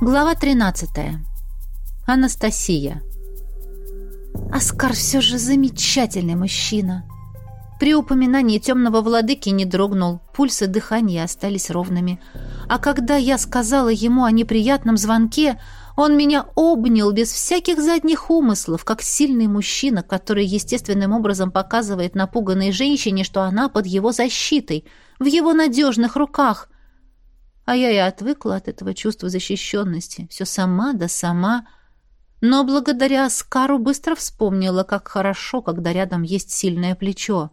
Глава 13. Анастасия. Оскар все же замечательный мужчина. При упоминании темного владыки не дрогнул, пульсы дыхания остались ровными. А когда я сказала ему о неприятном звонке, он меня обнял без всяких задних умыслов, как сильный мужчина, который естественным образом показывает напуганной женщине, что она под его защитой, в его надежных руках, а я и отвыкла от этого чувства защищенности. Все сама да сама. Но благодаря Оскару быстро вспомнила, как хорошо, когда рядом есть сильное плечо.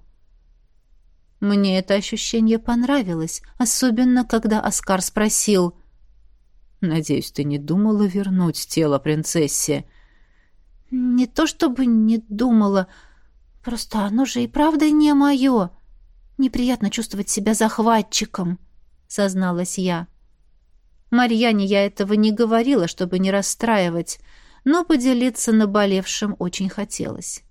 Мне это ощущение понравилось, особенно когда Оскар спросил. «Надеюсь, ты не думала вернуть тело принцессе?» «Не то чтобы не думала, просто оно же и правда не мое. Неприятно чувствовать себя захватчиком» созналась я. Марьяне я этого не говорила, чтобы не расстраивать, но поделиться наболевшим очень хотелось.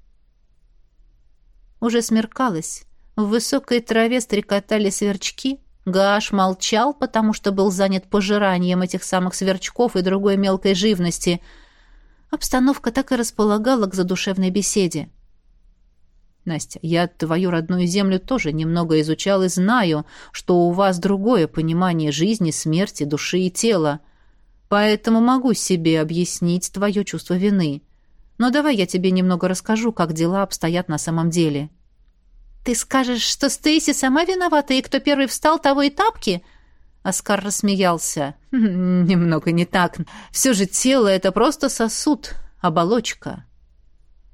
Уже смеркалось. В высокой траве стрекотали сверчки. Гаш молчал, потому что был занят пожиранием этих самых сверчков и другой мелкой живности. Обстановка так и располагала к задушевной беседе. Настя, я твою родную землю тоже немного изучал и знаю, что у вас другое понимание жизни, смерти, души и тела. Поэтому могу себе объяснить твое чувство вины. Но давай я тебе немного расскажу, как дела обстоят на самом деле. Ты скажешь, что Стейси сама виновата, и кто первый встал, того и тапки? Оскар рассмеялся. «Хм, немного не так. Все же тело — это просто сосуд, оболочка.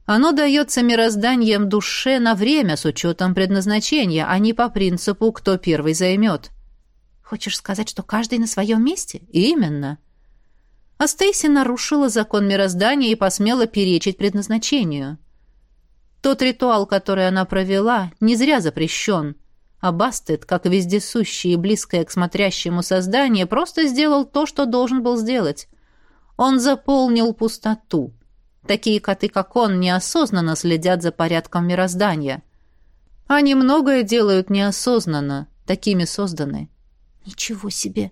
Оно дается мирозданием душе на время с учетом предназначения, а не по принципу «кто первый займет». Хочешь сказать, что каждый на своем месте? Именно. А Стейси нарушила закон мироздания и посмела перечить предназначению. Тот ритуал, который она провела, не зря запрещен. А Бастет, как вездесущее и близкое к смотрящему создание, просто сделал то, что должен был сделать. Он заполнил пустоту — Такие коты, как он, неосознанно следят за порядком мироздания. Они многое делают неосознанно, такими созданы. Ничего себе!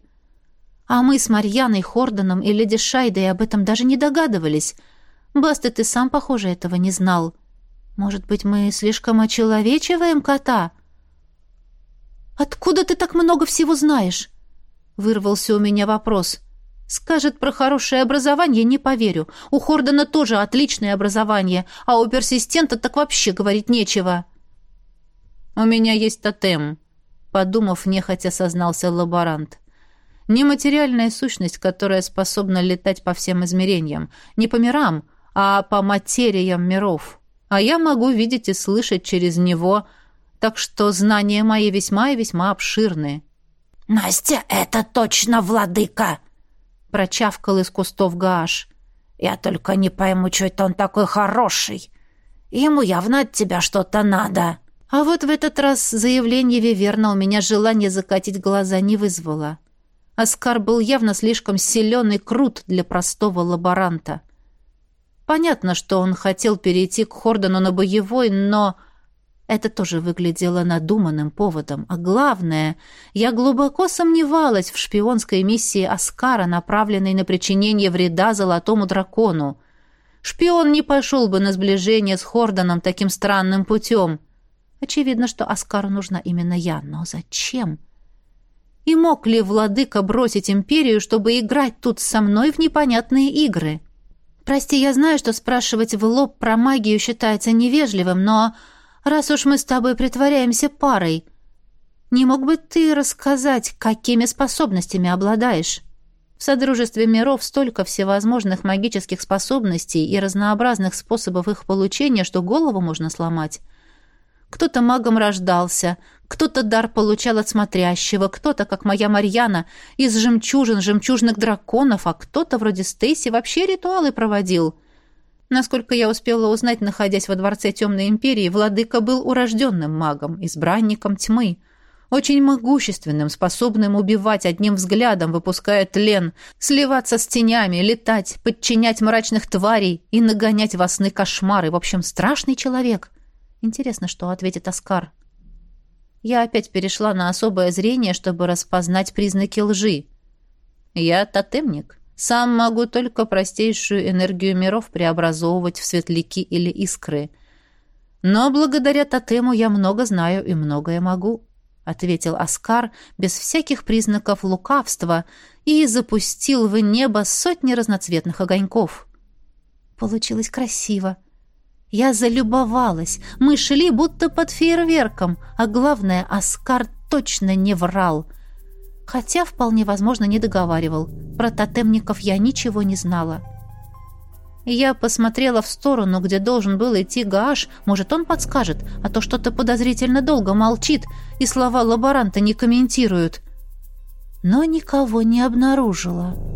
А мы с Марьяной Хордоном и леди Шайдой об этом даже не догадывались. Басты, ты сам, похоже, этого не знал. Может быть, мы слишком очеловечиваем кота? Откуда ты так много всего знаешь? Вырвался у меня вопрос. Скажет про хорошее образование, не поверю. У Хордона тоже отличное образование, а у персистента так вообще говорить нечего. У меня есть тотем, подумав, нехотя сознался лаборант. Нематериальная сущность, которая способна летать по всем измерениям, не по мирам, а по материям миров. А я могу видеть и слышать через него, так что знания мои весьма и весьма обширны. Настя, это точно владыка, прочавкал из кустов Гааш. «Я только не пойму, что это он такой хороший. Ему явно от тебя что-то надо». А вот в этот раз заявление Виверна у меня желание закатить глаза не вызвало. Оскар был явно слишком силен и крут для простого лаборанта. Понятно, что он хотел перейти к Хордону на боевой, но это тоже выглядело надуманным поводом. А главное, я глубоко сомневалась в шпионской миссии Аскара, направленной на причинение вреда золотому дракону. Шпион не пошел бы на сближение с Хордоном таким странным путем. Очевидно, что Аскару нужна именно я. Но зачем? И мог ли владыка бросить империю, чтобы играть тут со мной в непонятные игры? Прости, я знаю, что спрашивать в лоб про магию считается невежливым, но раз уж мы с тобой притворяемся парой, не мог бы ты рассказать, какими способностями обладаешь? В Содружестве миров столько всевозможных магических способностей и разнообразных способов их получения, что голову можно сломать. Кто-то магом рождался, кто-то дар получал от смотрящего, кто-то, как моя Марьяна, из жемчужин, жемчужных драконов, а кто-то, вроде Стейси, вообще ритуалы проводил. Насколько я успела узнать, находясь во дворце Темной Империи, владыка был урожденным магом, избранником тьмы, очень могущественным, способным убивать одним взглядом, выпуская тлен, сливаться с тенями, летать, подчинять мрачных тварей и нагонять во сны кошмары. В общем, страшный человек. Интересно, что ответит Оскар. Я опять перешла на особое зрение, чтобы распознать признаки лжи. Я тотемник. Сам могу только простейшую энергию миров преобразовывать в светляки или искры. Но благодаря тотему я много знаю и многое могу, — ответил Оскар без всяких признаков лукавства и запустил в небо сотни разноцветных огоньков. Получилось красиво. Я залюбовалась. Мы шли будто под фейерверком, а главное, Оскар точно не врал. Хотя, вполне возможно, не договаривал. Про тотемников я ничего не знала. Я посмотрела в сторону, где должен был идти Гааш. Может, он подскажет, а то что-то подозрительно долго молчит, и слова лаборанта не комментируют. Но никого не обнаружила.